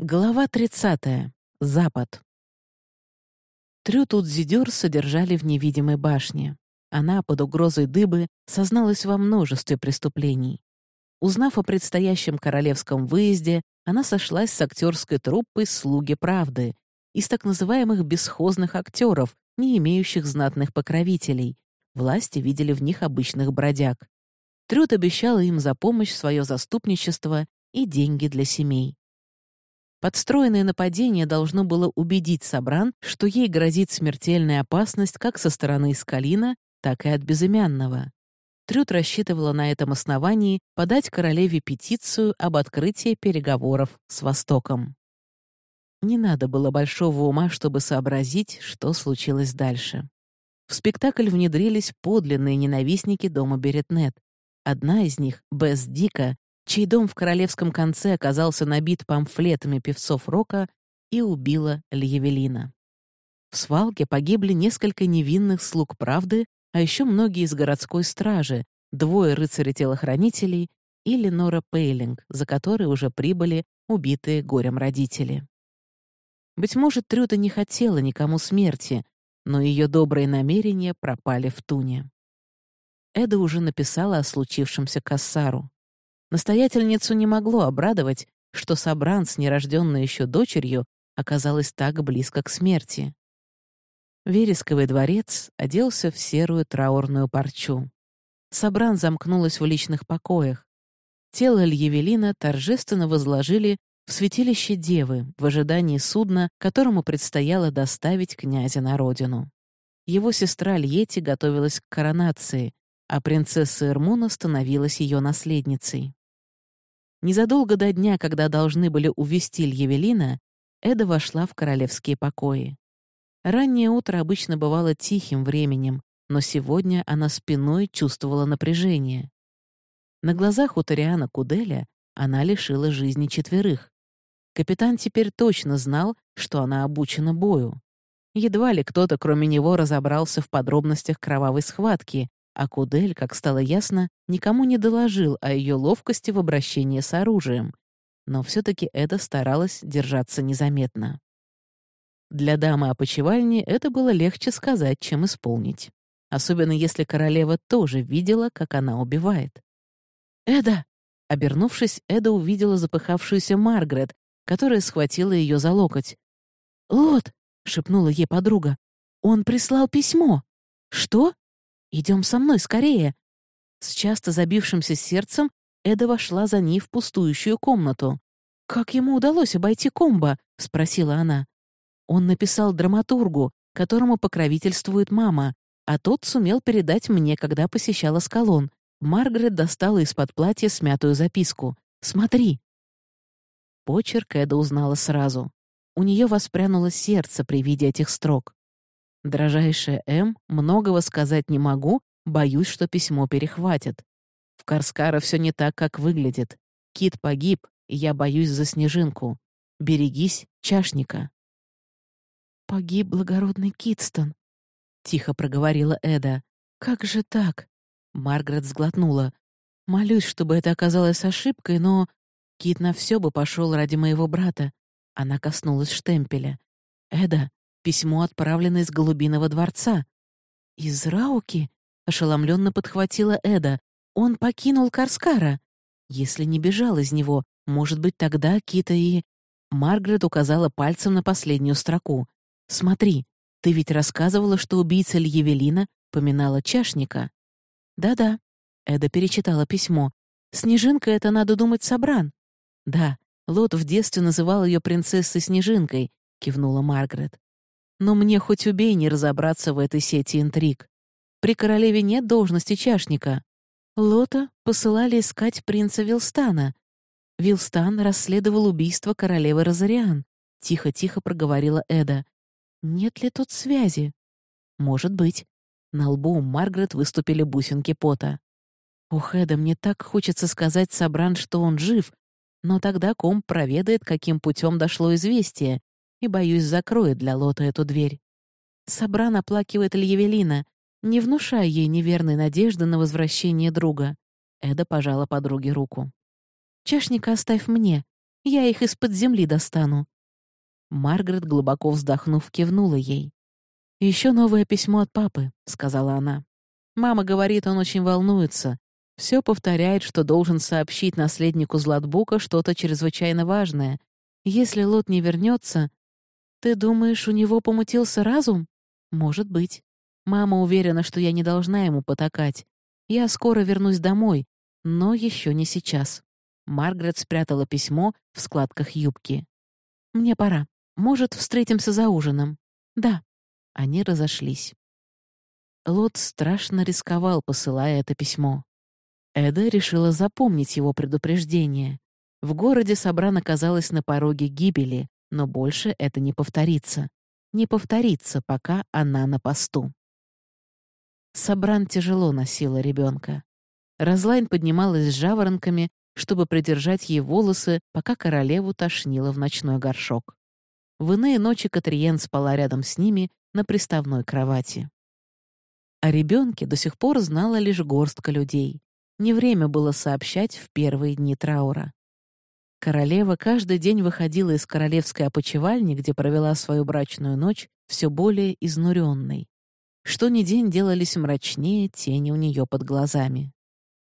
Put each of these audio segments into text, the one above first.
Глава 30. Запад. Трют Удзидюр содержали в невидимой башне. Она, под угрозой дыбы, созналась во множестве преступлений. Узнав о предстоящем королевском выезде, она сошлась с актерской труппой «Слуги правды» из так называемых бесхозных актеров, не имеющих знатных покровителей. Власти видели в них обычных бродяг. Трют обещала им за помощь свое заступничество и деньги для семей. Подстроенное нападение должно было убедить Сабран, что ей грозит смертельная опасность как со стороны Искалина, так и от Безымянного. Трюд рассчитывала на этом основании подать королеве петицию об открытии переговоров с Востоком. Не надо было большого ума, чтобы сообразить, что случилось дальше. В спектакль внедрились подлинные ненавистники дома Беретнет. Одна из них, Бесс Дика, чей дом в королевском конце оказался набит памфлетами певцов рока и убила Льявелина. В свалке погибли несколько невинных слуг правды, а еще многие из городской стражи, двое рыцарей-телохранителей и Ленора Пейлинг, за которой уже прибыли убитые горем родители. Быть может, Трюда не хотела никому смерти, но ее добрые намерения пропали в туне. Эда уже написала о случившемся Кассару. Настоятельницу не могло обрадовать, что Сабран с нерожденной еще дочерью оказалась так близко к смерти. Вересковый дворец оделся в серую траурную парчу. Сабран замкнулась в личных покоях. Тело Льявелина торжественно возложили в святилище Девы в ожидании судна, которому предстояло доставить князя на родину. Его сестра Льети готовилась к коронации, а принцесса Эрмуна становилась ее наследницей. Незадолго до дня, когда должны были увести Льявелина, Эда вошла в королевские покои. Раннее утро обычно бывало тихим временем, но сегодня она спиной чувствовала напряжение. На глазах у Ториана Куделя она лишила жизни четверых. Капитан теперь точно знал, что она обучена бою. Едва ли кто-то, кроме него, разобрался в подробностях кровавой схватки, а Кудель, как стало ясно, никому не доложил о ее ловкости в обращении с оружием, но все-таки Эда старалась держаться незаметно. Для дамы опочивальни это было легче сказать, чем исполнить. Особенно если королева тоже видела, как она убивает. «Эда!» Обернувшись, Эда увидела запыхавшуюся Маргарет, которая схватила ее за локоть. «Лот!» — шепнула ей подруга. «Он прислал письмо!» «Что?» Идем со мной, скорее!» С часто забившимся сердцем Эда вошла за ней в пустующую комнату. «Как ему удалось обойти комбо?» — спросила она. Он написал драматургу, которому покровительствует мама, а тот сумел передать мне, когда посещала скалон. Маргарет достала из-под платья смятую записку. «Смотри!» Почерк Эда узнала сразу. У нее воспрянуло сердце при виде этих строк. Дорожайшая М, многого сказать не могу, боюсь, что письмо перехватят. В Карскара все не так, как выглядит. Кит погиб, и я боюсь за снежинку. Берегись, чашника. «Погиб благородный Китстон», — тихо проговорила Эда. «Как же так?» Маргарет сглотнула. «Молюсь, чтобы это оказалось ошибкой, но...» Кит на все бы пошел ради моего брата. Она коснулась штемпеля. «Эда, Письмо отправлено из Голубиного дворца. «Из Рауки?» — ошеломленно подхватила Эда. «Он покинул Карскара. Если не бежал из него, может быть, тогда Кита и...» Маргарет указала пальцем на последнюю строку. «Смотри, ты ведь рассказывала, что убийца Льявелина поминала чашника». «Да-да», — Эда перечитала письмо. «Снежинка — это, надо думать, Собран». «Да, Лот в детстве называл ее принцессой Снежинкой», — кивнула Маргарет. Но мне хоть убей не разобраться в этой сети интриг. При королеве нет должности чашника. Лота посылали искать принца Вилстана. Вилстан расследовал убийство королевы Розариан. Тихо-тихо проговорила Эда. Нет ли тут связи? Может быть. На лбу у Маргарет выступили бусинки пота. Ох, Эда, мне так хочется сказать Сабран, что он жив, но тогда ком проведает, каким путем дошло известие, и, боюсь, закроет для Лота эту дверь. Сабран оплакивает Льявелина, не внушая ей неверной надежды на возвращение друга. Эда пожала подруге руку. «Чашника оставь мне. Я их из-под земли достану». Маргарет, глубоко вздохнув, кивнула ей. Еще новое письмо от папы», — сказала она. «Мама говорит, он очень волнуется. Все повторяет, что должен сообщить наследнику Златбука что-то чрезвычайно важное. Если Лот не вернется, «Ты думаешь, у него помутился разум?» «Может быть. Мама уверена, что я не должна ему потакать. Я скоро вернусь домой, но еще не сейчас». Маргарет спрятала письмо в складках юбки. «Мне пора. Может, встретимся за ужином?» «Да». Они разошлись. Лот страшно рисковал, посылая это письмо. Эда решила запомнить его предупреждение. В городе Собран оказалась на пороге гибели, но больше это не повторится. Не повторится, пока она на посту. Сабран тяжело носила ребенка. Разлайн поднималась с жаворонками, чтобы придержать ей волосы, пока королеву тошнило в ночной горшок. В иные ночи Катриен спала рядом с ними на приставной кровати. О ребенке до сих пор знала лишь горстка людей. Не время было сообщать в первые дни траура. Королева каждый день выходила из королевской опочивальни, где провела свою брачную ночь, все более изнуренной. Что ни день делались мрачнее тени у нее под глазами.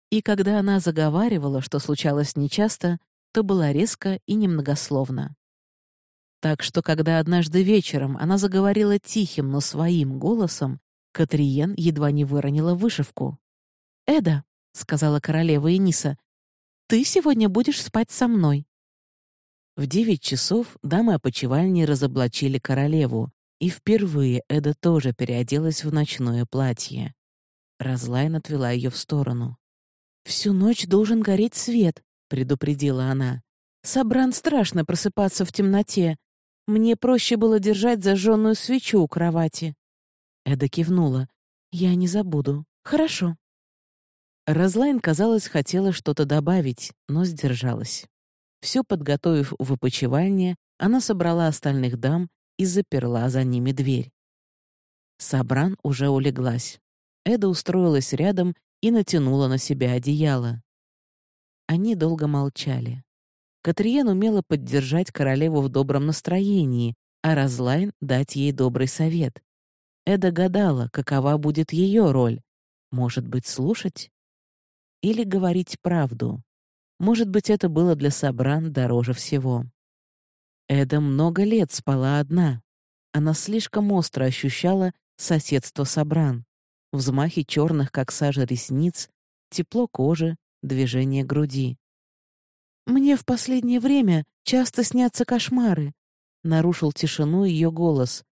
И когда она заговаривала, что случалось нечасто, то была резко и немногословна. Так что, когда однажды вечером она заговорила тихим, но своим голосом, Катриен едва не выронила вышивку. «Эда», — сказала королева Эниса, ты сегодня будешь спать со мной». В девять часов дамы опочивальни разоблачили королеву, и впервые Эда тоже переоделась в ночное платье. Разлайн отвела ее в сторону. «Всю ночь должен гореть свет», — предупредила она. «Собран страшно просыпаться в темноте. Мне проще было держать зажженную свечу у кровати». Эда кивнула. «Я не забуду. Хорошо». Разлайн, казалось, хотела что-то добавить, но сдержалась. Все подготовив в опочивальне, она собрала остальных дам и заперла за ними дверь. Сабран уже улеглась. Эда устроилась рядом и натянула на себя одеяло. Они долго молчали. Катриен умела поддержать королеву в добром настроении, а Разлайн — дать ей добрый совет. Эда гадала, какова будет ее роль. Может быть, слушать? Или говорить правду. Может быть, это было для Сабран дороже всего. Эда много лет спала одна. Она слишком остро ощущала соседство Сабран, взмахи черных, как сажа, ресниц, тепло кожи, движение груди. «Мне в последнее время часто снятся кошмары», — нарушил тишину ее голос.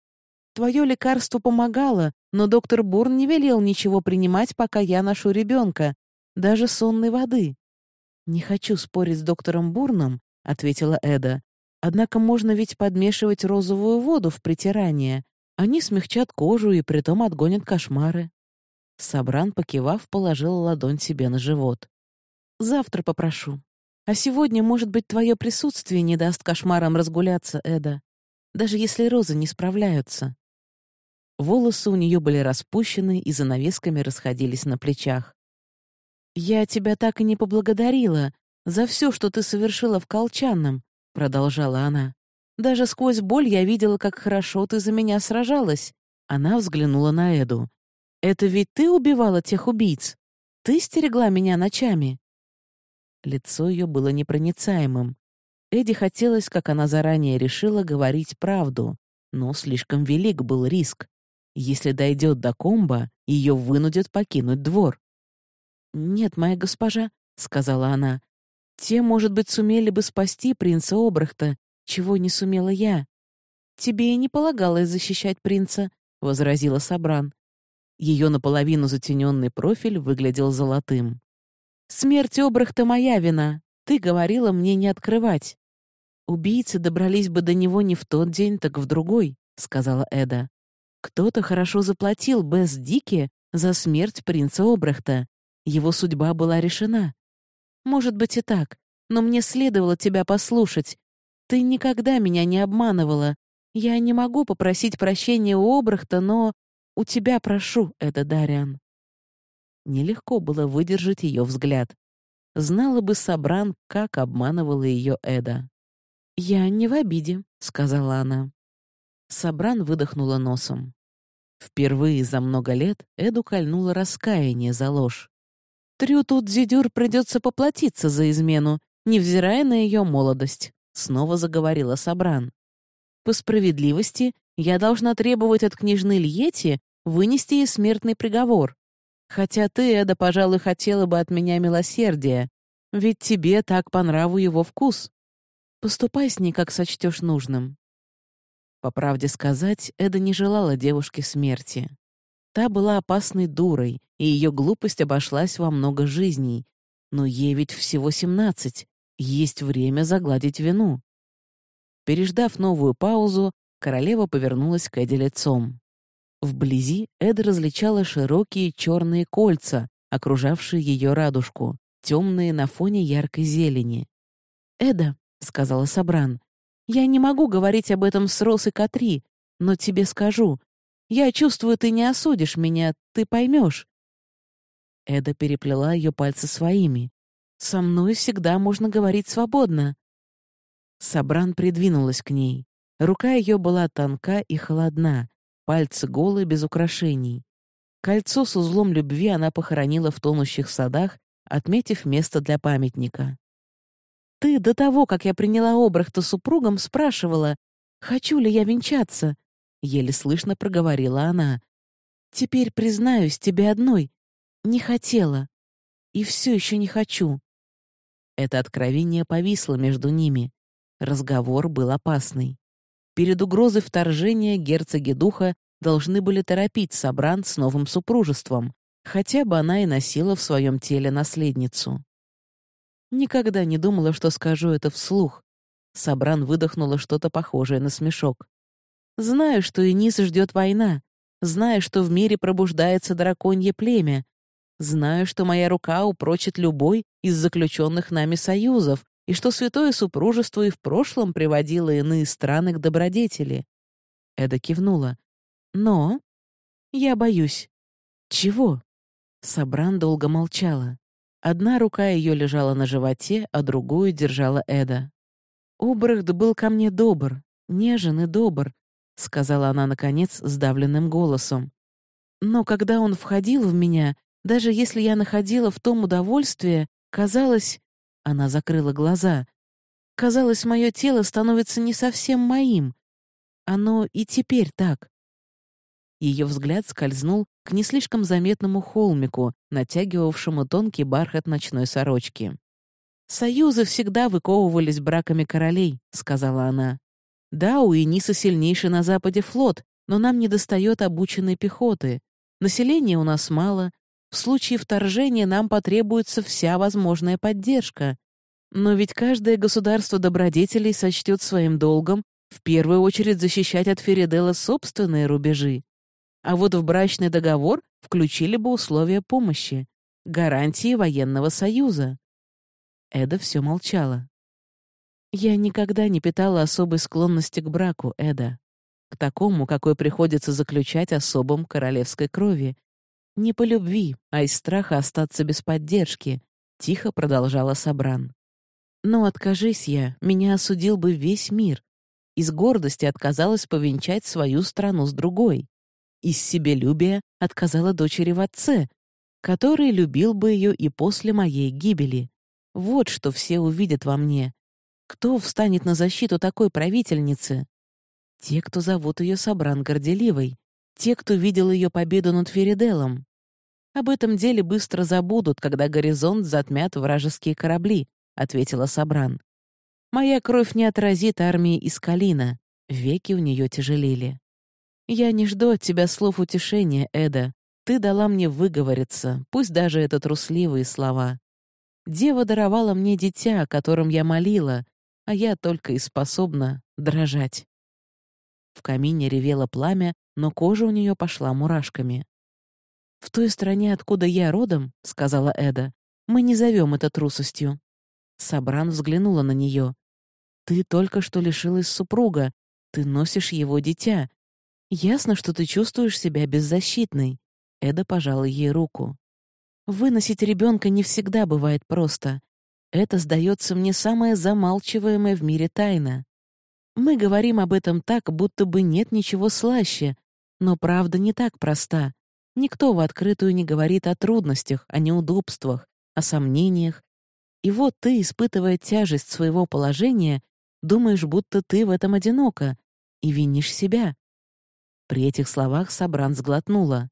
«Твое лекарство помогало, но доктор Бурн не велел ничего принимать, пока я ношу ребенка, даже сонной воды. «Не хочу спорить с доктором Бурном», — ответила Эда. «Однако можно ведь подмешивать розовую воду в притирание. Они смягчат кожу и притом отгонят кошмары». Сабран, покивав, положил ладонь себе на живот. «Завтра попрошу. А сегодня, может быть, твое присутствие не даст кошмарам разгуляться, Эда, даже если розы не справляются». Волосы у нее были распущены и занавесками расходились на плечах. «Я тебя так и не поблагодарила за все, что ты совершила в Колчанном», — продолжала она. «Даже сквозь боль я видела, как хорошо ты за меня сражалась». Она взглянула на Эду. «Это ведь ты убивала тех убийц? Ты стерегла меня ночами?» Лицо ее было непроницаемым. Эдди хотелось, как она заранее решила, говорить правду, но слишком велик был риск. Если дойдет до комба, ее вынудят покинуть двор. «Нет, моя госпожа», — сказала она, — «те, может быть, сумели бы спасти принца Обрахта, чего не сумела я». «Тебе и не полагалось защищать принца», — возразила Сабран. Ее наполовину затененный профиль выглядел золотым. «Смерть Обрахта — моя вина. Ты говорила мне не открывать». «Убийцы добрались бы до него не в тот день, так в другой», — сказала Эда. «Кто-то хорошо заплатил Бесс Дике за смерть принца Обрахта. Его судьба была решена. Может быть и так, но мне следовало тебя послушать. Ты никогда меня не обманывала. Я не могу попросить прощения у Обрахта, но у тебя прошу это, Дариан». Нелегко было выдержать ее взгляд. Знала бы Сабран, как обманывала ее Эда. «Я не в обиде», — сказала она. Сабран выдохнула носом. Впервые за много лет Эду кольнуло раскаяние за ложь. Трю тут Зидюр придется поплатиться за измену, невзирая на ее молодость, снова заговорила Сабран. По справедливости я должна требовать от княжны Льети вынести ей смертный приговор. Хотя ты, Эда, пожалуй, хотела бы от меня милосердия, ведь тебе так по нраву его вкус. Поступай с ней, как сочтешь нужным. По правде сказать, Эда не желала девушке смерти. Та была опасной дурой, и ее глупость обошлась во много жизней. Но ей ведь всего семнадцать, есть время загладить вину. Переждав новую паузу, королева повернулась к Эде лицом. Вблизи Эда различала широкие черные кольца, окружавшие ее радужку, темные на фоне яркой зелени. «Эда», — сказала Сабран, — «я не могу говорить об этом с Рос и Катри, но тебе скажу, я чувствую, ты не осудишь меня, ты поймешь. Эда переплела ее пальцы своими. «Со мной всегда можно говорить свободно». Сабран придвинулась к ней. Рука ее была тонка и холодна, пальцы голые, без украшений. Кольцо с узлом любви она похоронила в тонущих садах, отметив место для памятника. «Ты до того, как я приняла Обрахта супругом, спрашивала, хочу ли я венчаться, Еле слышно проговорила она. «Теперь признаюсь тебе одной. Не хотела. И все еще не хочу». Это откровение повисло между ними. Разговор был опасный. Перед угрозой вторжения герцоги духа должны были торопить Сабран с новым супружеством, хотя бы она и носила в своем теле наследницу. Никогда не думала, что скажу это вслух. Сабран выдохнула что-то похожее на смешок. Знаю, что Энис ждет война. Знаю, что в мире пробуждается драконье племя. Знаю, что моя рука упрочит любой из заключенных нами союзов, и что святое супружество и в прошлом приводило иные страны к добродетели. Эда кивнула. Но я боюсь. Чего? Сабран долго молчала. Одна рука ее лежала на животе, а другую держала Эда. Обрахт был ко мне добр, нежен и добр, — сказала она, наконец, сдавленным голосом. «Но когда он входил в меня, даже если я находила в том удовольствие, казалось...» Она закрыла глаза. «Казалось, мое тело становится не совсем моим. Оно и теперь так». Ее взгляд скользнул к не слишком заметному холмику, натягивавшему тонкий бархат ночной сорочки. «Союзы всегда выковывались браками королей», — сказала она. Да, у Эниса сильнейший на Западе флот, но нам недостает обученной пехоты. Населения у нас мало. В случае вторжения нам потребуется вся возможная поддержка. Но ведь каждое государство добродетелей сочтет своим долгом в первую очередь защищать от Феридела собственные рубежи. А вот в брачный договор включили бы условия помощи, гарантии военного союза. Эда все молчала. Я никогда не питала особой склонности к браку, Эда. К такому, какой приходится заключать особом королевской крови. Не по любви, а из страха остаться без поддержки, — тихо продолжала Сабран. Но откажись я, меня осудил бы весь мир. Из гордости отказалась повенчать свою страну с другой. Из себелюбия отказала дочери в отце, который любил бы ее и после моей гибели. Вот что все увидят во мне, кто встанет на защиту такой правительницы? Те, кто зовут ее Собран Горделивой, те, кто видел ее победу над Фериделом. Об этом деле быстро забудут, когда горизонт затмят вражеские корабли, ответила Собран. Моя кровь не отразит армии Искалина. Веки у нее тяжелели. Я не жду от тебя слов утешения, Эда. Ты дала мне выговориться, пусть даже это трусливые слова. Дева даровала мне дитя, о котором я молила, а я только и способна дрожать. В камине ревело пламя, но кожа у нее пошла мурашками. «В той стране, откуда я родом, — сказала Эда, — мы не зовем это трусостью». Сабран взглянула на нее. «Ты только что лишилась супруга, ты носишь его дитя. Ясно, что ты чувствуешь себя беззащитной». Эда пожала ей руку. «Выносить ребенка не всегда бывает просто. Это, сдается мне, самая замалчиваемая в мире тайна. Мы говорим об этом так, будто бы нет ничего слаще, но правда не так проста. Никто в открытую не говорит о трудностях, о неудобствах, о сомнениях. И вот ты, испытывая тяжесть своего положения, думаешь, будто ты в этом одинока, и винишь себя. При этих словах Сабран сглотнула.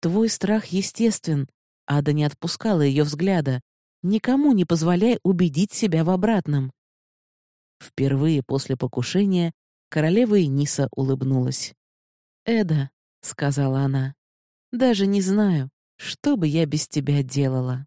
«Твой страх естествен», — Ада не отпускала ее взгляда. «Никому не позволяй убедить себя в обратном». Впервые после покушения королева Иниса улыбнулась. «Эда», — сказала она, — «даже не знаю, что бы я без тебя делала».